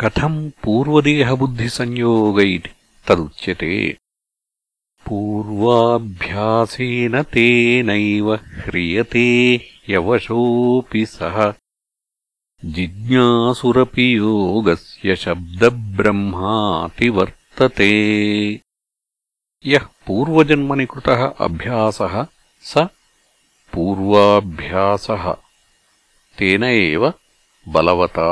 कथम् पूर्वदेहबुद्धिसंयोग इति तदुच्यते पूर्वाभ्यासेन तेनैव ह्रियते ह्यवशोऽपि सः जिज्ञासुरपि योगस्य शब्दब्रह्मातिवर्तते यः पूर्वजन्मनि कृतः अभ्यासः स पूर्वाभ्यासः तेन एव बलवता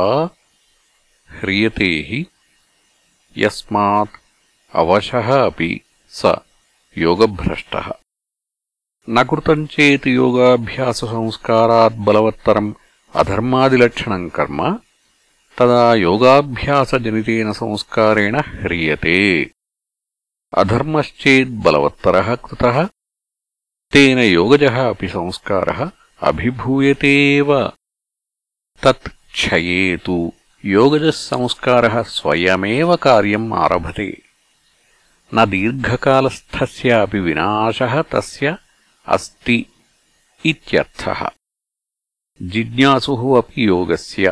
ह्रियते हि यस्मात् अवशः अपि स योगभ्रष्टः न कृतम् चेत् योगाभ्याससंस्कारात् बलवत्तरम् अधर्मादिलक्षणम् कर्म तदा योगाभ्यासजनितेन संस्कारेण ह्रियते अधर्मश्चेद्बलवत्तरः कृतः तेन योगजः अपि संस्कारः अभिभूयते एव तत् क्षयेतु योगजः संस्कारः स्वयमेव कार्यम् आरभते न दीर्घकालस्थस्यापि विनाशः तस्य अस्ति इत्यर्थः जिज्ञासुः अपि योगस्य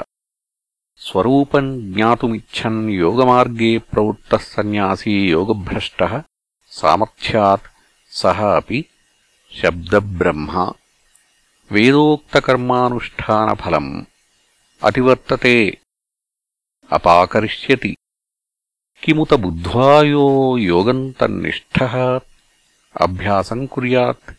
स्वरूपम् ज्ञातुमिच्छन् योगमार्गे प्रवृत्तः सन्न्यासी योगभ्रष्टः सामर्थ्यात् सः अपि शब्दब्रह्म वेदोक्तकर्मानुष्ठानफलम् अतिवर्तते అపాకరిష్యతి కిముత బుద్ధ్వా యోగం తన్నిష్ఠ అభ్యాసం కురయాత్